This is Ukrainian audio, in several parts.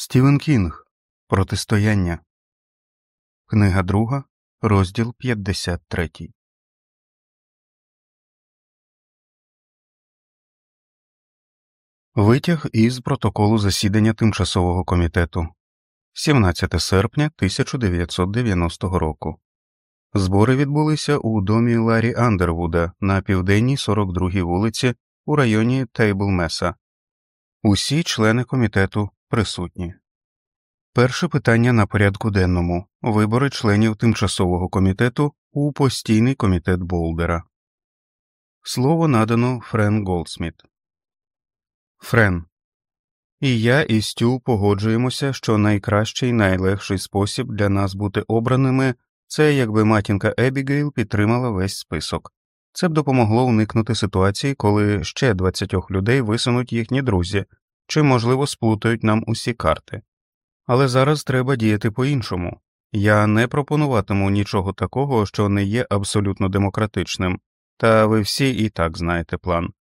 Стівен Кінг Протистояння. Книга друга, розділ 53. Витяг із протоколу засідання тимчасового комітету 17 серпня 1990 року. Збори відбулися у домі Ларі Андервуда на південній 42-й вулиці у районі Тейблмеса. Усі члени комітету присутні. Перше питання на порядку денному вибори членів тимчасового комітету у постійний комітет Болдера. Слово надано Френ Голдсміт. Френ. І я і Стю погоджуємося, що найкращий найлегший спосіб для нас бути обраними це якби матінка Ебігейл підтримала весь список. Це б допомогло уникнути ситуації, коли ще 20 людей висунуть їхні друзі, чи, можливо, сплутають нам усі карти. Але зараз треба діяти по іншому я не пропонуватиму нічого такого, що не є абсолютно демократичним, та ви всі і так знаєте план.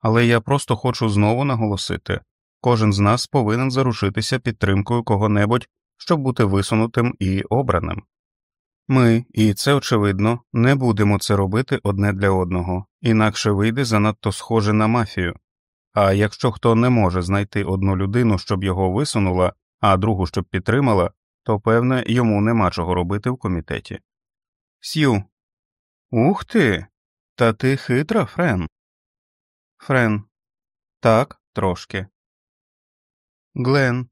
Але я просто хочу знову наголосити кожен з нас повинен зарушитися підтримкою кого-небудь, щоб бути висунутим і обраним. Ми, і це очевидно, не будемо це робити одне для одного, інакше вийде занадто схоже на мафію. А якщо хто не може знайти одну людину, щоб його висунула, а другу щоб підтримала, то певне йому нема чого робити в комітеті. Сью. Ух ти. Та ти хитра, Френ. Френ. Так, трошки. Глен.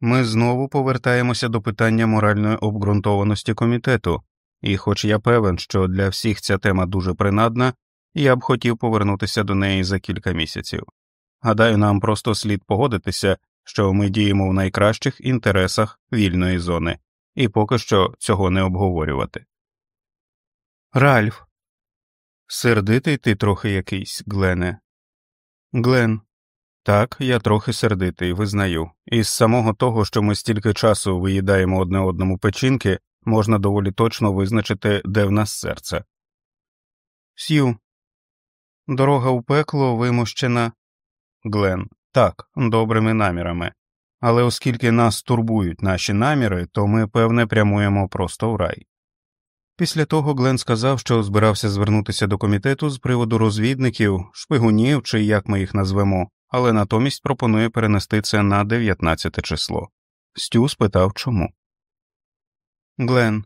Ми знову повертаємося до питання моральної обґрунтованості комітету, і, хоч я певен, що для всіх ця тема дуже принадна, я б хотів повернутися до неї за кілька місяців. Гадаю, нам просто слід погодитися, що ми діємо в найкращих інтересах вільної зони, і поки що цього не обговорювати. Ральф. Сердитий ти трохи якийсь, Глене. Глен. Так, я трохи сердитий, визнаю, і з самого того, що ми стільки часу виїдаємо одне одному печінки, можна доволі точно визначити, де в нас серце. Стю. Дорога у пекло вимощена. Глен. Так, добрими намірами. Але оскільки нас турбують наші наміри, то ми, певне, прямуємо просто в рай. Після того Глен сказав, що збирався звернутися до комітету з приводу розвідників, шпигунів чи як ми їх назвемо, але натомість пропонує перенести це на 19 число. Стю спитав чому. Глен.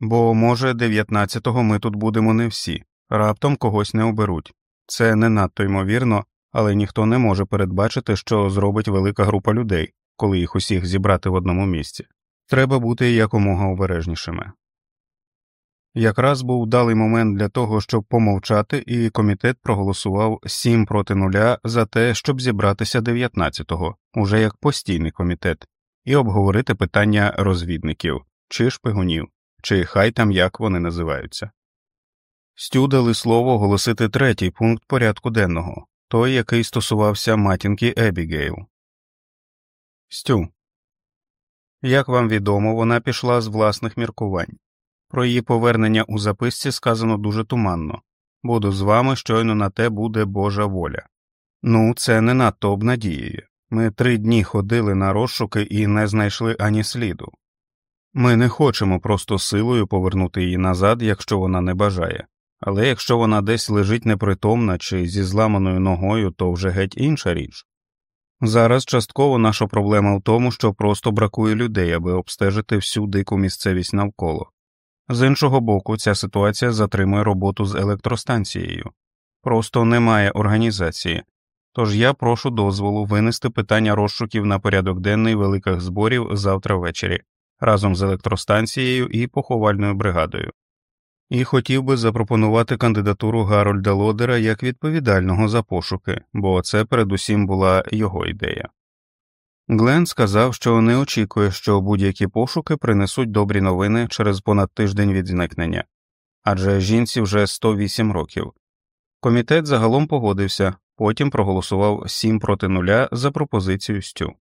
Бо, може, 19-го ми тут будемо не всі, раптом когось не оберуть. Це не надто ймовірно, але ніхто не може передбачити, що зробить велика група людей, коли їх усіх зібрати в одному місці. Треба бути якомога обережнішими. Якраз був далий момент для того, щоб помовчати, і комітет проголосував 7 проти нуля за те, щоб зібратися 19-го, уже як постійний комітет, і обговорити питання розвідників чи шпигунів, чи хай там як вони називаються. Стю дали слово оголосити третій пункт порядку денного той, який стосувався матінки Ебігейл. Стю. Як вам відомо, вона пішла з власних міркувань. Про її повернення у записці сказано дуже туманно буду з вами, щойно на те буде Божа воля. Ну, це не надто обнадіює. Ми три дні ходили на розшуки і не знайшли ані сліду. Ми не хочемо просто силою повернути її назад, якщо вона не бажає, але якщо вона десь лежить непритомна чи зі зламаною ногою, то вже геть інша річ. Зараз частково наша проблема в тому, що просто бракує людей, аби обстежити всю дику місцевість навколо. З іншого боку, ця ситуація затримує роботу з електростанцією, просто немає організації, тож я прошу дозволу винести питання розшуків на порядок денний великих зборів завтра ввечері разом з електростанцією і поховальною бригадою і хотів би запропонувати кандидатуру Гарольда Лодера як відповідального за пошуки, бо це передусім була його ідея. Глен сказав, що не очікує, що будь-які пошуки принесуть добрі новини через понад тиждень від зникнення адже жінці вже 108 років. Комітет загалом погодився, потім проголосував 7 проти нуля за пропозицію Стю.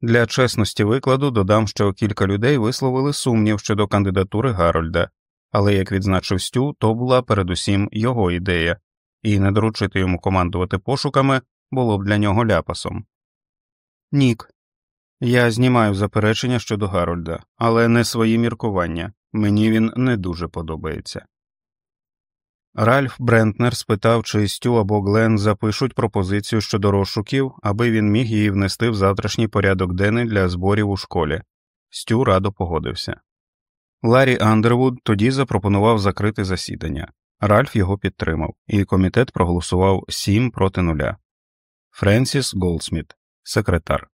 Для чесності викладу додам, що кілька людей висловили сумнів щодо кандидатури Гарольда, але, як відзначив Стю, то була передусім його ідея, і не доручити йому командувати пошуками було б для нього ляпасом. Нік, Я знімаю заперечення щодо Гарольда, але не свої міркування мені він не дуже подобається. Ральф Брентнер спитав, чи Стю або Глен запишуть пропозицію щодо розшуків, аби він міг її внести в завтрашній порядок денний для зборів у школі. Стю радо погодився. Ларі Андервуд тоді запропонував закрити засідання. Ральф його підтримав, і комітет проголосував 7 проти нуля. Френсіс Голдсміт, секретар.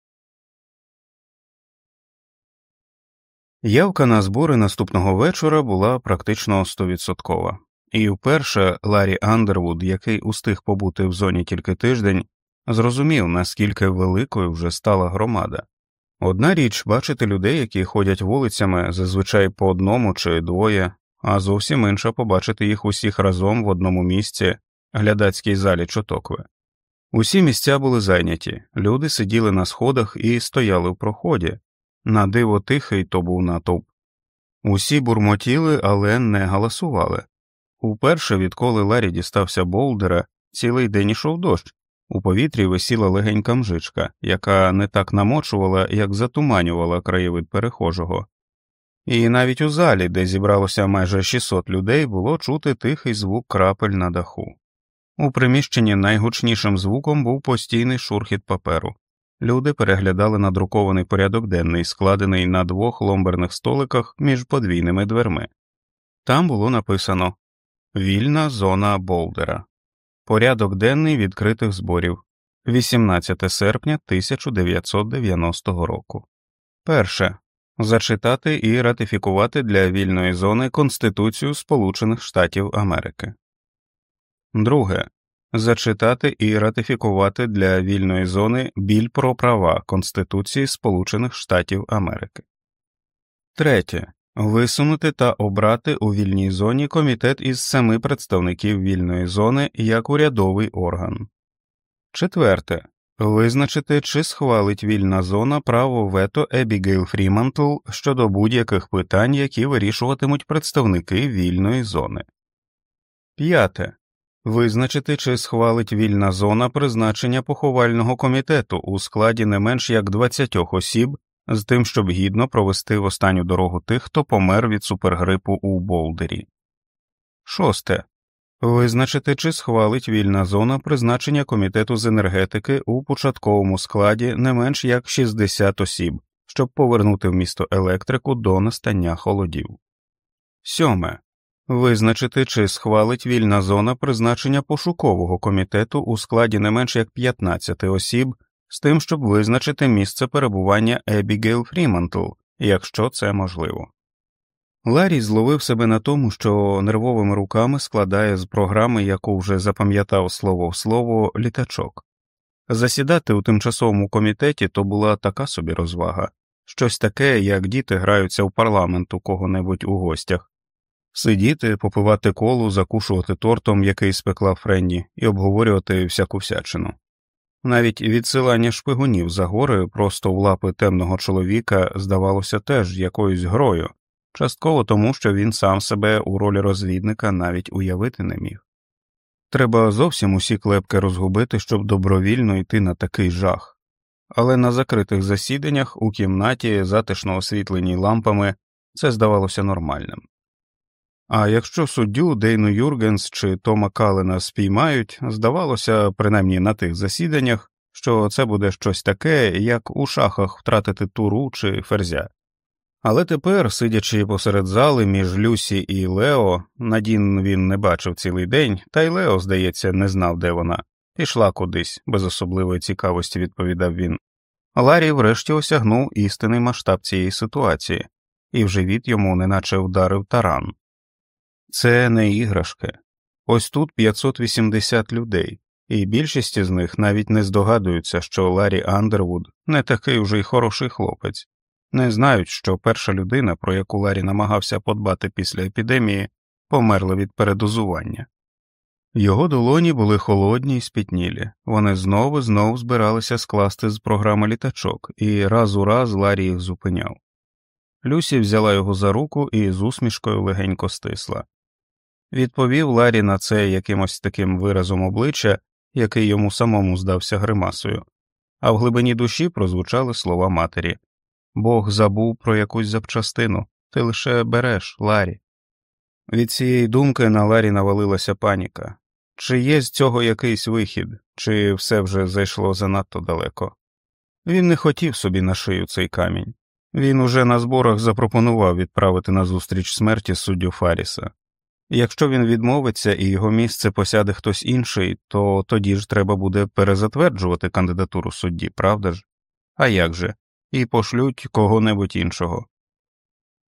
Явка на збори наступного вечора була практично стовідсоткова, і вперше Ларі Андервуд, який устиг побути в зоні тільки тиждень, зрозумів, наскільки великою вже стала громада. Одна річ бачити людей, які ходять вулицями зазвичай по одному чи двоє, а зовсім інша побачити їх усіх разом в одному місці, глядацькій залі Чотокви. Усі місця були зайняті, люди сиділи на сходах і стояли в проході, на диво тихий то був натовп. Усі бурмотіли, але не галасували. Уперше, відколи Ларі дістався Болдера, цілий день ішов дощ, у повітрі висіла легенька мжичка, яка не так намочувала, як затуманювала краєвид перехожого. І навіть у залі, де зібралося майже 600 людей, було чути тихий звук крапель на даху. У приміщенні найгучнішим звуком був постійний шурхіт паперу. Люди переглядали надрукований порядок денний, складений на двох ломберних столиках між подвійними дверми. Там було написано Вільна зона Болдера. Порядок денний відкритих зборів 18 серпня 1990 року. Перше. Зачитати і ратифікувати для вільної зони Конституцію Сполучених Штатів Америки. Друге зачитати і ратифікувати для вільної зони біль про права Конституції Сполучених Штатів Америки. Третє. Висунути та обрати у вільній зоні комітет із семи представників вільної зони як урядовий орган. Четверте. Визначити, чи схвалить вільна зона право вето Ебігейл Фрімантл щодо будь-яких питань, які вирішуватимуть представники вільної зони. П'яте. Визначити, чи схвалить вільна зона призначення поховального комітету у складі не менш як 20 осіб з тим, щоб гідно провести в останню дорогу тих, хто помер від супергрипу у Болдері. Шосте. Визначити, чи схвалить вільна зона призначення комітету з енергетики у початковому складі не менш як 60 осіб, щоб повернути в місто електрику до настання холодів. Сьоме. Визначити, чи схвалить вільна зона призначення пошукового комітету у складі не менш як 15 осіб з тим, щоб визначити місце перебування Ебігейл Фрімантл, якщо це можливо. Ларі зловив себе на тому, що нервовими руками складає з програми, яку вже запам'ятав слово в слово, літачок. Засідати у тимчасовому комітеті то була така собі розвага, щось таке, як діти граються в парламент у кого-небудь у гостях, сидіти, попивати колу, закушувати тортом, який спекла Френні, і обговорювати всяку всячину. Навіть відсилання шпигунів за гори просто в лапи темного чоловіка здавалося теж якоюсь грою, частково тому, що він сам себе у ролі розвідника навіть уявити не міг. Треба зовсім усі клепки розгубити, щоб добровільно йти на такий жах, але на закритих засіданнях у кімнаті, затишно освітленій лампами, це здавалося нормальним. А якщо суддю Дейну Юргенс чи Тома Калена спіймають, здавалося, принаймні на тих засіданнях, що це буде щось таке, як у шахах втратити туру чи ферзя. Але тепер, сидячи посеред зали між Люсі і Лео, Надін він не бачив цілий день, та й Лео, здається, не знав, де вона, пішла кудись, без особливої цікавості відповідав він. Ларі врешті осягнув істинний масштаб цієї ситуації, і в живіт йому неначе вдарив таран. Це не іграшки. Ось тут 580 людей, і більшість з них навіть не здогадуються, що Ларі Андервуд не такий уже й хороший хлопець, не знають, що перша людина, про яку Ларі намагався подбати після епідемії, померла від передозування. Його долоні були холодні й спітнілі, вони знову знову збиралися скласти з програми літачок, і раз у раз Ларі їх зупиняв. Люсі взяла його за руку і з усмішкою легенько стисла. Відповів Ларі на це якимось таким виразом обличчя, який йому самому здався гримасою, а в глибині душі прозвучали слова матері Бог забув про якусь запчастину, ти лише береш, Ларі. Від цієї думки на Ларі навалилася паніка. Чи є з цього якийсь вихід, чи все вже зайшло занадто далеко? Він не хотів собі на шию цей камінь. Він уже на зборах запропонував відправити на зустріч смерті суддю Фаріса. Якщо він відмовиться і його місце посяде хтось інший, то тоді ж треба буде перезатверджувати кандидатуру судді, правда ж? А як же? І пошлють кого-небудь іншого.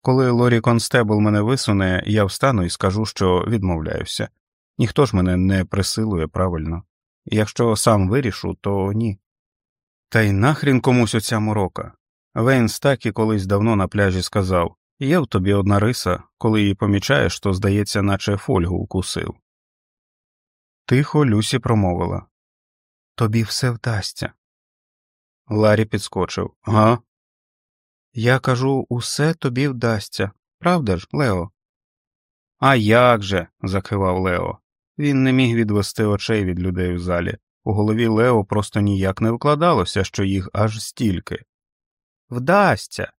Коли Лорі Констебл мене висуне, я встану і скажу, що відмовляюся. Ніхто ж мене не присилує правильно. Якщо сам вирішу, то ні. Та й нахрін комусь оця морока. Вейнс так і колись давно на пляжі сказав Є в тобі одна риса, коли її помічаєш, то здається, наче фольгу укусив. Тихо Люсі промовила Тобі все вдасться. Ларі підскочив. Га? Я кажу, усе тобі вдасться. Правда ж, Лео? «А як же?» – закивав Лео. Він не міг відвести очей від людей в залі. У голові Лео просто ніяк не вкладалося, що їх аж стільки. Вдасться.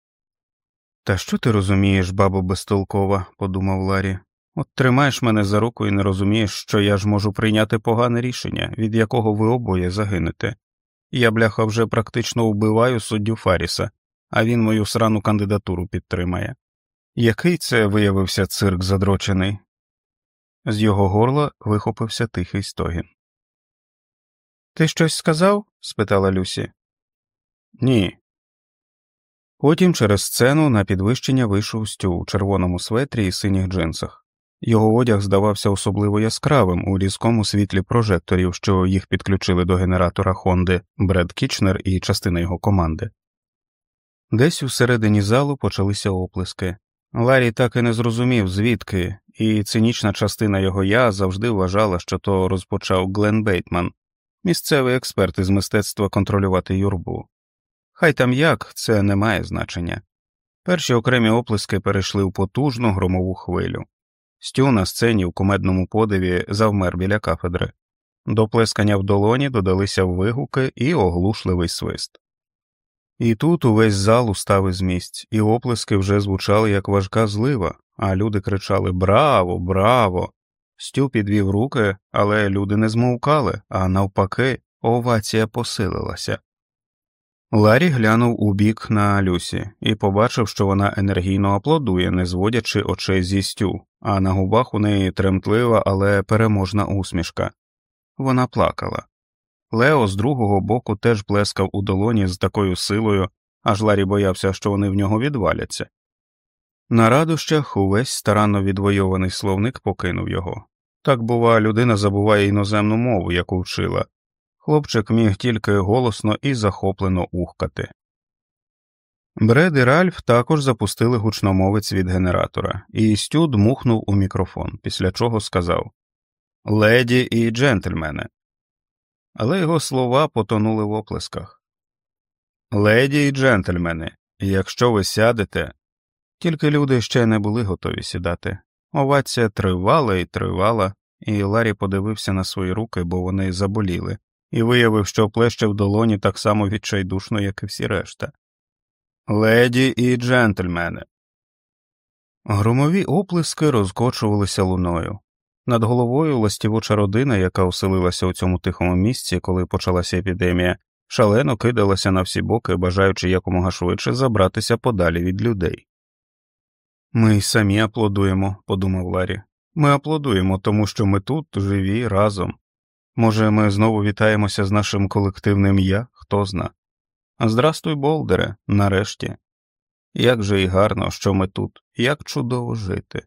Та що ти розумієш, бабо безтолкова, подумав Ларі. От тримаєш мене за руку і не розумієш, що я ж можу прийняти погане рішення, від якого ви обоє загинете. Я, бляха, вже практично вбиваю суддю Фаріса, а він мою срану кандидатуру підтримає. Який це виявився цирк задрочений? З його горла вихопився тихий стогін. Ти щось сказав? спитала Люсі. Ні. Потім через сцену на підвищення вийшов Стю у червоному светрі і синіх джинсах. Його одяг здавався особливо яскравим у різкому світлі прожекторів, що їх підключили до генератора Хонди Бред Кічнер і частина його команди. Десь у середині залу почалися оплески. Ларі так і не зрозумів, звідки, і цинічна частина його я завжди вважала, що то розпочав Глен Бейтман, місцевий експерт із мистецтва контролювати юрбу. Хай там як, це не має значення. Перші окремі оплески перейшли в потужну громову хвилю. Стю на сцені в кумедному подиві завмер біля кафедри. До плескання в долоні додалися вигуки і оглушливий свист. І тут увесь зал устав із місць, і оплески вже звучали як важка злива, а люди кричали Браво, браво! Стю підвів руки, але люди не змовкали, а навпаки, овація посилилася. Ларі глянув у бік на Люсі і побачив, що вона енергійно аплодує, не зводячи очей зі стю, а на губах у неї тремтлива, але переможна усмішка. Вона плакала. Лео з другого боку теж плескав у долоні з такою силою, аж Ларі боявся, що вони в нього відваляться. На радощах увесь старанно відвойований словник покинув його. Так, бува, людина забуває іноземну мову, яку вчила. Хлопчик міг тільки голосно і захоплено ухкати. Бред і Ральф також запустили гучномовець від генератора, і Стю дмухнув у мікрофон, після чого сказав Леді і джентльмени. Але його слова потонули в оплесках. Леді і джентльмени, якщо ви сядете, тільки люди ще не були готові сідати. Овація тривала і тривала, і Ларі подивився на свої руки, бо вони заболіли, і виявив, що плеще в долоні так само відчайдушно, як і всі решта. Леді і джентльмени. Громові оплески розкочувалися луною. Над головою ластівоча родина, яка оселилася у цьому тихому місці, коли почалася епідемія, шалено кидалася на всі боки, бажаючи якомога швидше забратися подалі від людей. Ми й самі аплодуємо, подумав Ларі. Ми аплодуємо, тому що ми тут живі разом. Може, ми знову вітаємося з нашим колективним я, хто зна. Здрастуй, Болдере, нарешті. Як же і гарно, що ми тут, як чудово жити.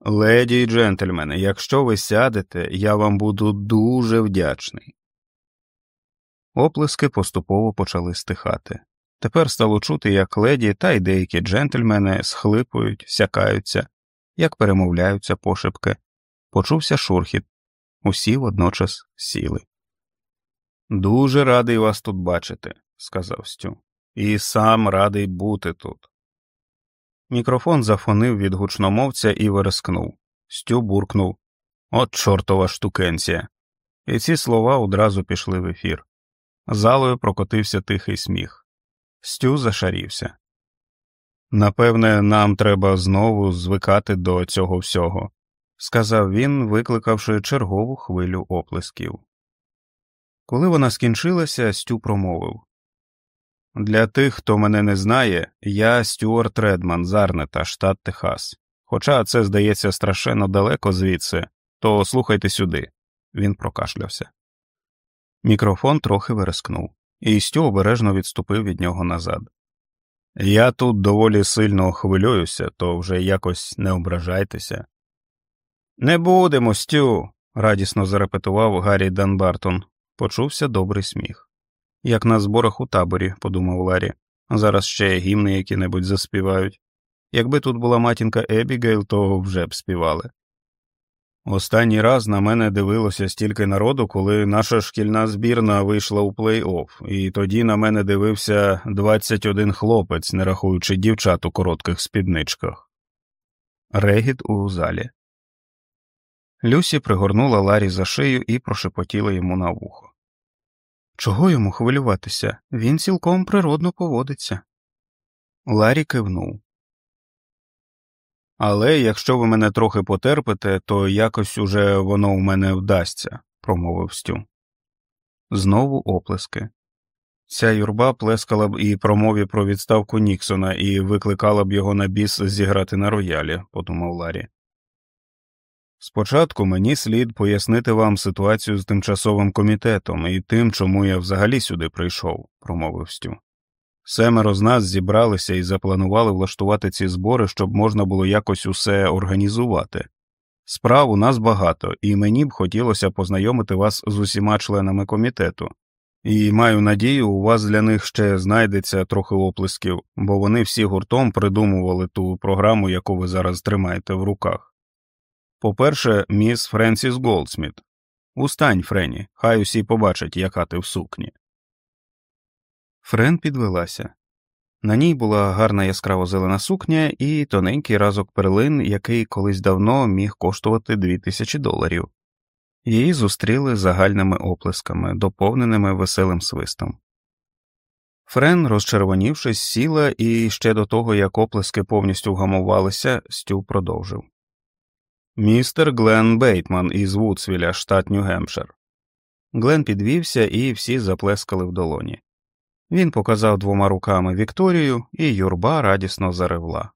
Леді й джентльмени, якщо ви сядете, я вам буду дуже вдячний. Оплески поступово почали стихати. Тепер стало чути, як леді та й деякі джентльмени схлипують, сякаються, як перемовляються пошепки. Почувся шурхіт. Усі водночас сіли. Дуже радий вас тут бачити, сказав Стю, і сам радий бути тут. Мікрофон зафонив від гучномовця і верескнув. Стю буркнув От чортова штукенція. І ці слова одразу пішли в ефір. Залою прокотився тихий сміх. Стю зашарівся. Напевне, нам треба знову звикати до цього всього, сказав він, викликавши чергову хвилю оплесків. Коли вона скінчилася, Стю промовив Для тих, хто мене не знає, я Стюарт Редман з Арнета, штат Техас. Хоча це здається страшенно далеко звідси, то слухайте сюди. Він прокашлявся. Мікрофон трохи верескнув, і Стю обережно відступив від нього назад. Я тут доволі сильно хвилююся, то вже якось не ображайтеся. Не будемо, Стю, радісно зарепетував Гаррі Данбартон. Почувся добрий сміх. Як на зборах у таборі, подумав Ларі, зараз ще гімни які небудь заспівають. Якби тут була матінка Ебігейл, то вже б співали. Останній раз на мене дивилося стільки народу, коли наша шкільна збірна вийшла у плей-офф, і тоді на мене дивився 21 хлопець, не рахуючи дівчат у коротких спідничках. Регіт у залі. Люсі пригорнула Ларі за шию і прошепотіла йому на вухо. Чого йому хвилюватися? Він цілком природно поводиться. Ларі кивнув. Але якщо ви мене трохи потерпите, то якось уже воно в мене вдасться, промовив Стю. Знову оплески. Ця юрба плескала б і промові про відставку Ніксона і викликала б його на біс зіграти на роялі, подумав Ларі. Спочатку мені слід пояснити вам ситуацію з тимчасовим комітетом і тим, чому я взагалі сюди прийшов, промовив Стю. Семеро з нас зібралися і запланували влаштувати ці збори, щоб можна було якось усе організувати. Справ у нас багато, і мені б хотілося познайомити вас з усіма членами комітету, і маю надію, у вас для них ще знайдеться трохи оплесків, бо вони всі гуртом придумували ту програму, яку ви зараз тримаєте в руках. По перше, міс Френсіс Голдсміт. Устань, Френі, хай усі побачать, яка ти в сукні. Френ підвелася. На ній була гарна яскраво зелена сукня і тоненький разок перлин, який колись давно міг коштувати дві тисячі доларів. Її зустріли загальними оплесками, доповненими веселим свистом. Френ, розчервонівшись, сіла і ще до того, як оплески повністю вгамувалися, Стю продовжив. Містер Глен Бейтман із Вудсвіля, штат Нью-Гемпшир». Глен підвівся, і всі заплескали в долоні. Він показав двома руками Вікторію, і юрба радісно заревла.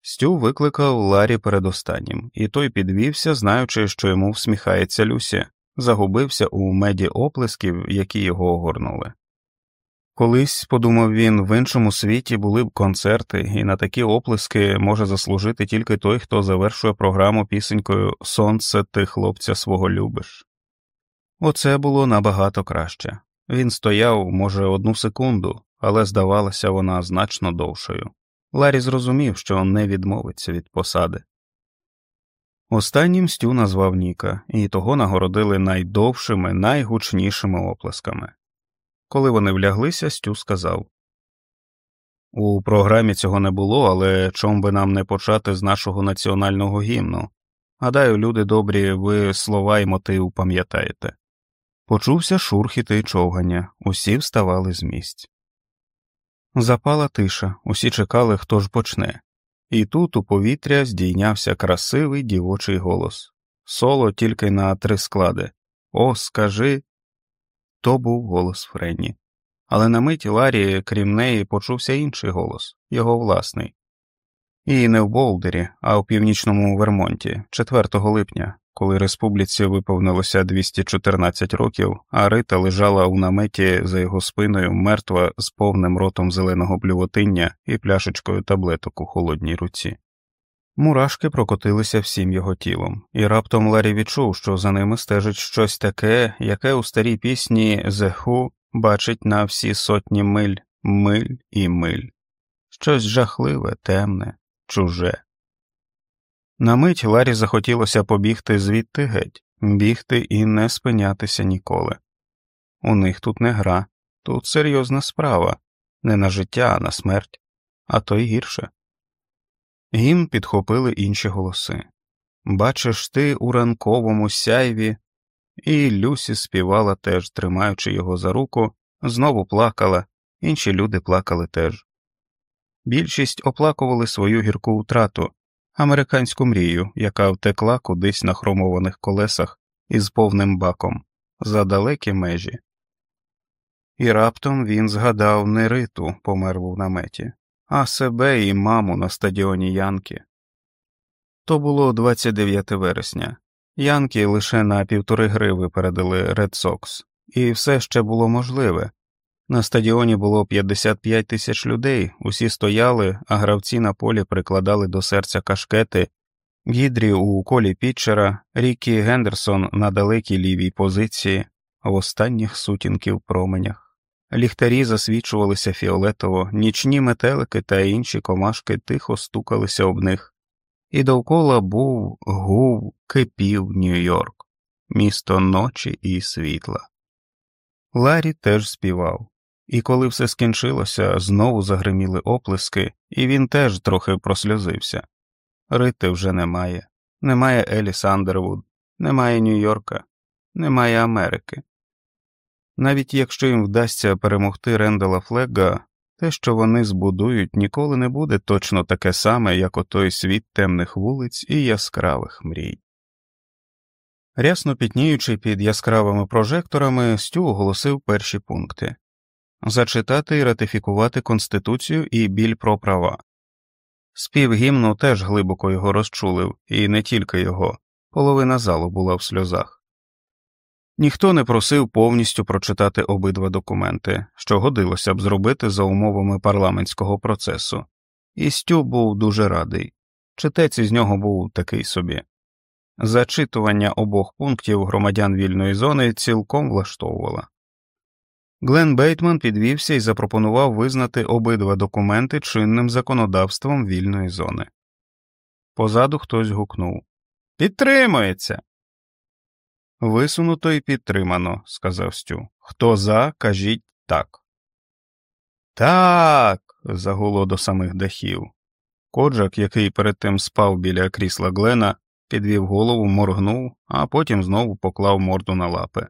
Стю викликав Ларі передостаннім, і той підвівся, знаючи, що йому всміхається Люсі, загубився у меді оплесків, які його огорнули. Колись, подумав він, в іншому світі були б концерти, і на такі оплески може заслужити тільки той, хто завершує програму пісенькою Сонце ти хлопця свого любиш. Оце було набагато краще. Він стояв, може, одну секунду, але здавалася вона значно довшою. Ларі зрозумів, що не відмовиться від посади. Останнім Стю назвав Ніка, і того нагородили найдовшими, найгучнішими оплесками. Коли вони вляглися, Стю сказав У програмі цього не було, але чом би нам не почати з нашого національного гімну? Гадаю, люди добрі, ви слова і мотив пам'ятаєте. Почувся шурхіт і човгання, усі вставали з місць. Запала тиша, усі чекали, хто ж почне, і тут у повітря здійнявся красивий дівочий голос соло тільки на три склади О, скажи. То був голос Френні. Але на мить Ларі, крім неї, почувся інший голос, його власний. І не в Болдері, а у північному Вермонті, 4 липня, коли республіці виповнилося 214 років, а Рита лежала у наметі за його спиною мертва з повним ротом зеленого блювотиння і пляшечкою таблеток у холодній руці. Мурашки прокотилися всім його тілом, і раптом Ларі відчув, що за ними стежить щось таке, яке у старій пісні «The Who» бачить на всі сотні миль, миль і миль, щось жахливе, темне, чуже. На мить Ларі захотілося побігти звідти геть, бігти і не спинятися ніколи. У них тут не гра, тут серйозна справа, не на життя, а на смерть, а то й гірше. Гімн підхопили інші голоси. Бачиш ти у ранковому сяйві. і Люсі співала теж, тримаючи його за руку, знову плакала, інші люди плакали теж. Більшість оплакували свою гірку втрату, американську мрію, яка втекла кудись на хромованих колесах із повним баком за далекі межі. І раптом він згадав не риту, померлу в наметі, а себе і маму на стадіоні Янки. То було 29 вересня. Янки лише на півтори гри випередили Ред Сокс, і все ще було можливе. На стадіоні було 55 тисяч людей, усі стояли, а гравці на полі прикладали до серця кашкети, Гідрі у колі Пітчера, Рікі Гендерсон на далекій лівій позиції, в останніх сутінків променях. Ліхтарі засвічувалися фіолетово, нічні метелики та інші комашки тихо стукалися об них і довкола був гув, кипів Нью-Йорк, місто ночі і світла. Ларі теж співав, і коли все скінчилося, знову загриміли оплески, і він теж трохи просльозився. Рити вже немає, немає Елі Сандервуд, немає Нью-Йорка, немає Америки. Навіть якщо їм вдасться перемогти Рендала Флега, те, що вони збудують, ніколи не буде точно таке саме, як отой світ темних вулиць і яскравих мрій. Рясно пітніючи під яскравими прожекторами, Стю оголосив перші пункти зачитати і ратифікувати Конституцію і біль про права. Спів гімну теж глибоко його розчулив, і не тільки його, половина залу була в сльозах. Ніхто не просив повністю прочитати обидва документи, що годилося б зробити за умовами парламентського процесу, і Стю був дуже радий. Читець із нього був такий собі. Зачитування обох пунктів громадян вільної зони цілком влаштовувало. Глен Бейтман підвівся і запропонував визнати обидва документи чинним законодавством вільної зони. Позаду хтось гукнув Підтримується. Висунуто і підтримано, сказав Стю. Хто за, кажіть так. Так. загуло до самих дахів. Коджак, який перед тим спав біля крісла Глена, підвів голову, моргнув, а потім знову поклав морду на лапи.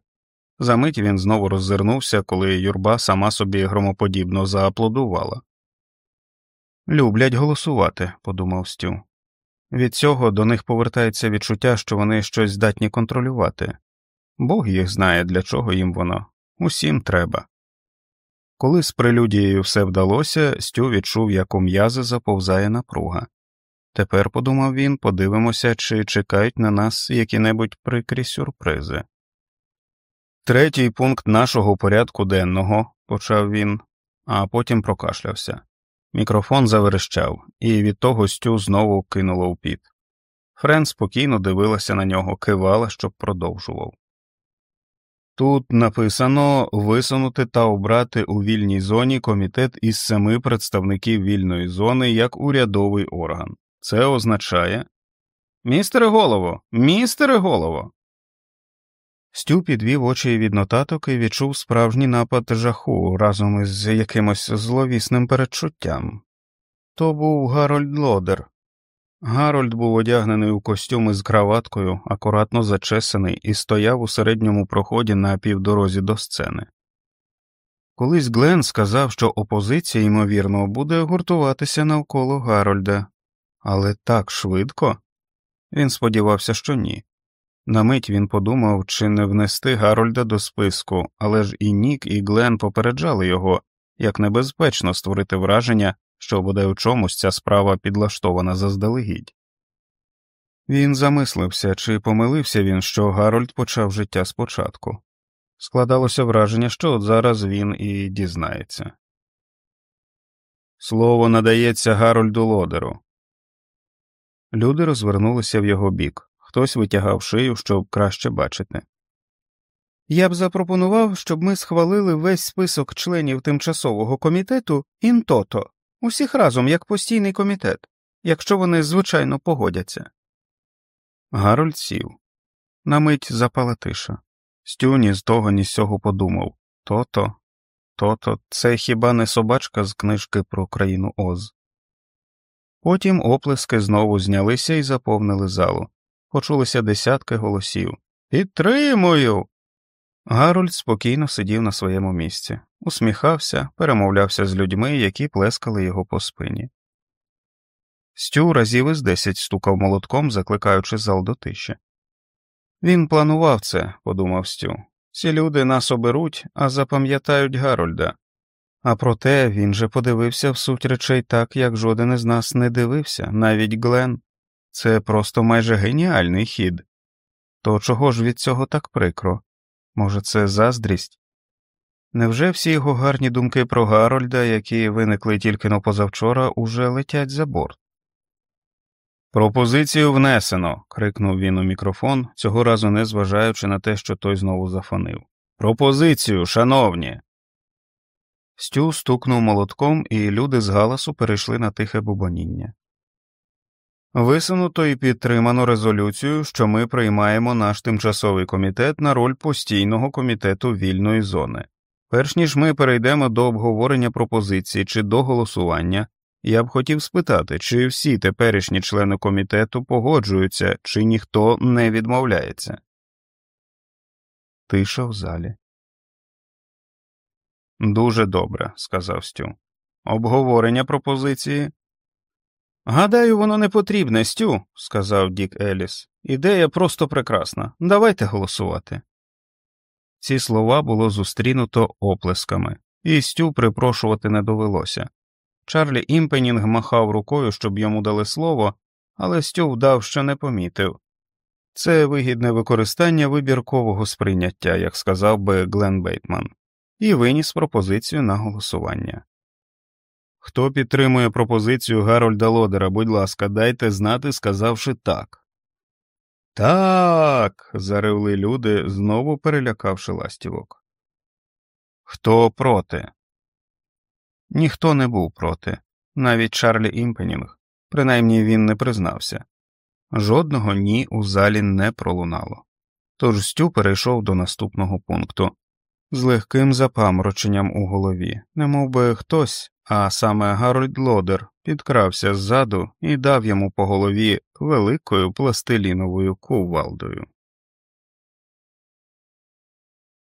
Замить він знову роззирнувся, коли юрба сама собі громоподібно зааплодувала. Люблять голосувати, подумав Стю. Від цього до них повертається відчуття, що вони щось здатні контролювати. Бог їх знає, для чого їм воно, усім треба. Коли з прелюдією все вдалося, Стю відчув, як у м'язи заповзає напруга. Тепер, подумав він, подивимося, чи чекають на нас які небудь прикрі сюрпризи. Третій пункт нашого порядку денного, почав він, а потім прокашлявся. Мікрофон заверещав, і від того Стю знову кинуло у піт. Френ спокійно дивилася на нього, кивала, щоб продовжував. Тут написано висунути та обрати у вільній зоні комітет із семи представників вільної зони як урядовий орган. Це означає. Містере голово, містере голово. Стю підвів очі від нотаток і відчув справжній напад жаху разом із якимось зловісним передчуттям. То був Гарольд Лодер. Гарольд був одягнений у костюм із краваткою, акуратно зачесаний, і стояв у середньому проході на півдорозі до сцени. Колись Глен сказав, що опозиція, ймовірно, буде гуртуватися навколо Гарольда, але так швидко він сподівався, що ні. На мить він подумав, чи не внести Гарольда до списку, але ж і Нік, і Глен попереджали його, як небезпечно створити враження, що бодай у чомусь ця справа підлаштована заздалегідь. Він замислився, чи помилився він, що Гарольд почав життя спочатку. Складалося враження, що от зараз він і дізнається. Слово надається Гарольду Лодеру. Люди розвернулися в його бік, хтось витягав шию, щоб краще бачити. Я б запропонував, щоб ми схвалили весь список членів тимчасового комітету інтото, Усіх разом, як постійний комітет, якщо вони звичайно погодяться. Гарольд сів. На мить запала тиша. Стю ні з того, ні з цього подумав то-то, то-то, це хіба не собачка з книжки про країну Оз. Потім оплески знову знялися і заповнили залу. Почулися десятки голосів. Підтримую. Гарольд спокійно сидів на своєму місці, усміхався, перемовлявся з людьми, які плескали його по спині. Стю разів із десять стукав молотком, закликаючи зал до тиші. Він планував це, подумав Стю. Ці люди нас оберуть, а запам'ятають Гарольда. А проте він же подивився в суть речей так, як жоден із нас не дивився, навіть Глен. Це просто майже геніальний хід. То чого ж від цього так прикро? Може, це заздрість? Невже всі його гарні думки про Гарольда, які виникли тільки но позавчора, уже летять за борт? Пропозицію внесено. крикнув він у мікрофон, цього разу не зважаючи на те, що той знову зафонив. Пропозицію, шановні. Стю стукнув молотком, і люди з галасу перейшли на тихе бубоніння. Висунуто і підтримано резолюцію, що ми приймаємо наш тимчасовий комітет на роль постійного комітету вільної зони. Перш ніж ми перейдемо до обговорення пропозицій чи до голосування, я б хотів спитати, чи всі теперішні члени комітету погоджуються, чи ніхто не відмовляється. Тиша в залі. Дуже добре, сказав Стю. Обговорення пропозиції. Гадаю, воно не потрібне, Стю, сказав Дік Еліс. Ідея просто прекрасна. Давайте голосувати. Ці слова було зустрінуто оплесками, і Стю припрошувати не довелося. Чарлі Імпенінг махав рукою, щоб йому дали слово, але Стю вдав, що не помітив. Це вигідне використання вибіркового сприйняття, як сказав би Глен Бейтман, і виніс пропозицію на голосування. Хто підтримує пропозицію Гарольда Лодера, будь ласка, дайте знати, сказавши так. Так. заревли люди, знову перелякавши ластівок. Хто проти? Ніхто не був проти, навіть Чарлі Імпенінг, принаймні він не признався. Жодного ні у залі не пролунало. Тож Стю перейшов до наступного пункту з легким запамороченням у голові, немов би хтось, а саме Гарольд Лодер, підкрався ззаду і дав йому по голові великою пластиліновою кувалдою.